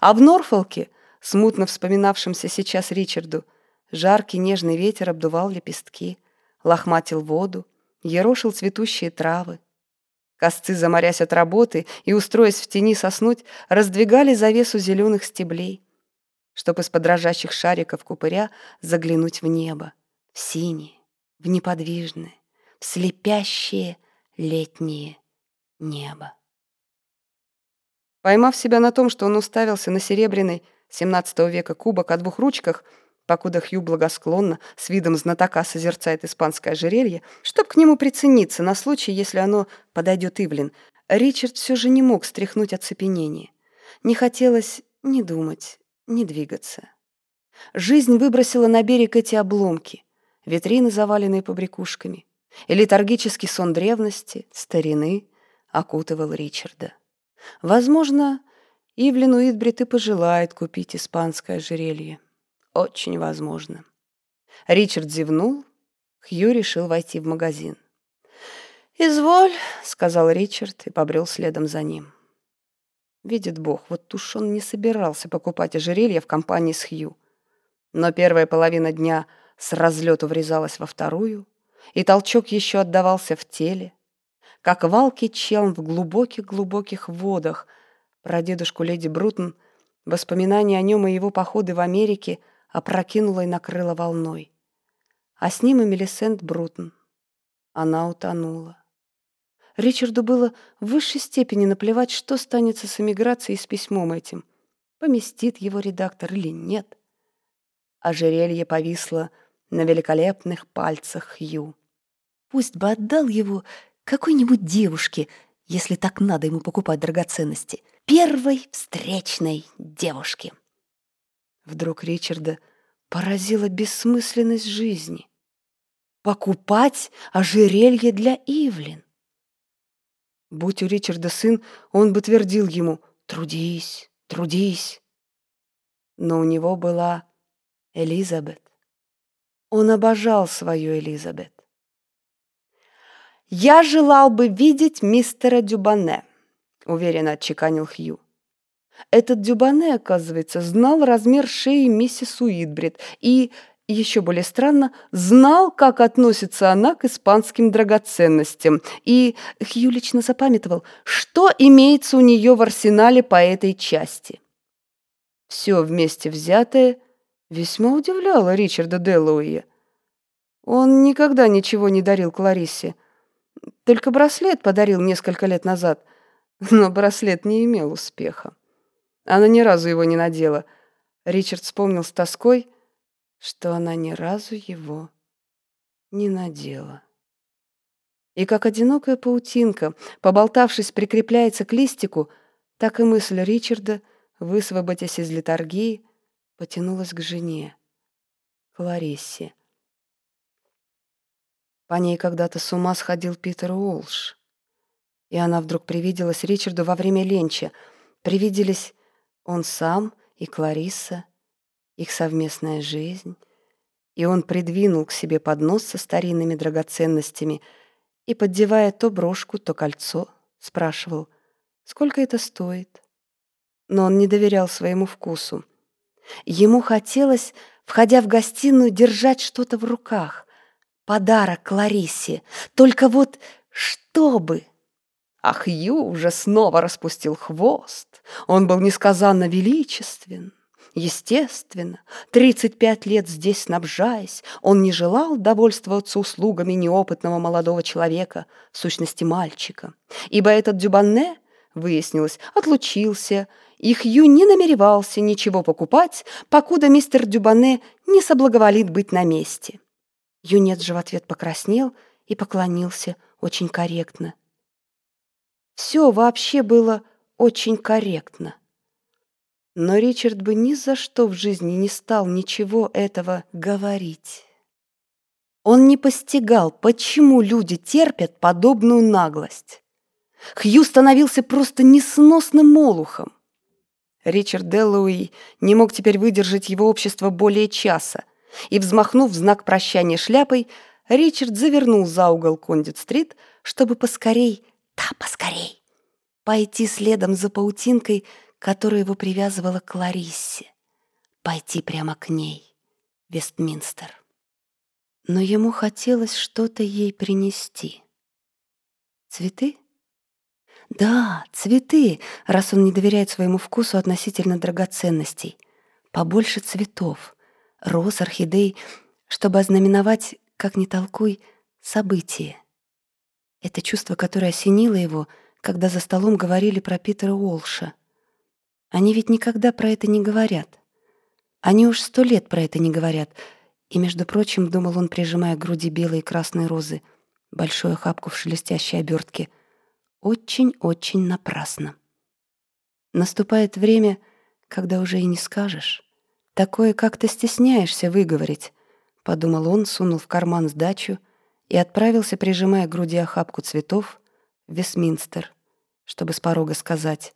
А в Норфолке, смутно вспоминавшемся сейчас Ричарду, жаркий нежный ветер обдувал лепестки, лохматил воду, ерошил цветущие травы. Косцы, заморясь от работы и устроясь в тени соснуть, раздвигали завесу зеленых стеблей, чтоб из-под дрожащих шариков купыря заглянуть в небо, в синее, в неподвижное, в слепящее летнее небо. Поймав себя на том, что он уставился на серебряный XVII века кубок о двух ручках, покуда Хью благосклонно, с видом знатока созерцает испанское ожерелье, чтоб к нему прицениться на случай, если оно подойдет Ивлин, Ричард все же не мог стряхнуть оцепенение. Не хотелось ни думать, ни двигаться. Жизнь выбросила на берег эти обломки, витрины, заваленные побрякушками, и летаргический сон древности, старины окутывал Ричарда. Возможно, Ивлин Уитбрид и пожелает купить испанское ожерелье. Очень возможно. Ричард зевнул. Хью решил войти в магазин. «Изволь», — сказал Ричард и побрел следом за ним. Видит Бог, вот уж он не собирался покупать ожерелье в компании с Хью. Но первая половина дня с разлету врезалась во вторую, и толчок еще отдавался в теле. Как валкий челн в глубоких-глубоких водах. Про дедушку леди Брутон воспоминания о нем и его походы в Америке — опрокинула и накрыла волной. А с ним и Мелисент Брутон. Она утонула. Ричарду было в высшей степени наплевать, что станется с эмиграцией с письмом этим. Поместит его редактор или нет. Ожерелье повисло на великолепных пальцах Хью. Пусть бы отдал его какой-нибудь девушке, если так надо ему покупать драгоценности. Первой встречной девушке. Вдруг Ричарда поразила бессмысленность жизни. Покупать ожерелье для Ивлин. Будь у Ричарда сын, он бы твердил ему «Трудись, трудись». Но у него была Элизабет. Он обожал свою Элизабет. «Я желал бы видеть мистера Дюбане», — уверенно отчеканил Хью. Этот Дюбане, оказывается, знал размер шеи миссис Уитбрид и, еще более странно, знал, как относится она к испанским драгоценностям. И Хью лично запамятовал, что имеется у нее в арсенале по этой части. Все вместе взятое весьма удивляло Ричарда Деллоуи. Он никогда ничего не дарил Клариссе. Только браслет подарил несколько лет назад, но браслет не имел успеха. Она ни разу его не надела. Ричард вспомнил с тоской, что она ни разу его не надела. И как одинокая паутинка, поболтавшись, прикрепляется к листику, так и мысль Ричарда, высвободясь из литургии, потянулась к жене, к Лариссе. По ней когда-то с ума сходил Питер Уолш. И она вдруг привиделась Ричарду во время ленча. Привиделись он сам и Кларисса, их совместная жизнь, и он придвинул к себе поднос со старинными драгоценностями и, поддевая то брошку, то кольцо, спрашивал, сколько это стоит. Но он не доверял своему вкусу. Ему хотелось, входя в гостиную, держать что-то в руках. Подарок Клариссе. Только вот чтобы... Ах, Ю уже снова распустил хвост. Он был несказанно величествен. Естественно, 35 лет здесь снабжаясь, он не желал довольствоваться услугами неопытного молодого человека, в сущности мальчика, ибо этот Дюбанне, выяснилось, отлучился, и Хью не намеревался ничего покупать, покуда мистер Дюбане не соблаговолит быть на месте. Юнец же в ответ покраснел и поклонился очень корректно – все вообще было очень корректно. Но Ричард бы ни за что в жизни не стал ничего этого говорить. Он не постигал, почему люди терпят подобную наглость. Хью становился просто несносным молухом. Ричард Деллоуи не мог теперь выдержать его общество более часа, и, взмахнув в знак прощания шляпой, Ричард завернул за угол Кондит-стрит, чтобы поскорей да, поскорей. Пойти следом за паутинкой к которое его привязывало к Лариссе. Пойти прямо к ней, Вестминстер. Но ему хотелось что-то ей принести. Цветы? Да, цветы, раз он не доверяет своему вкусу относительно драгоценностей. Побольше цветов, роз, орхидей, чтобы ознаменовать, как ни толкуй, событие. Это чувство, которое осенило его, когда за столом говорили про Питера Уолша. Они ведь никогда про это не говорят. Они уж сто лет про это не говорят. И, между прочим, думал он, прижимая к груди белые и красные розы, большую охапку в шелестящей обертке, очень-очень напрасно. Наступает время, когда уже и не скажешь. Такое как-то стесняешься выговорить, подумал он, сунул в карман сдачу — и отправился, прижимая к груди охапку цветов, в Вестминстер, чтобы с порога сказать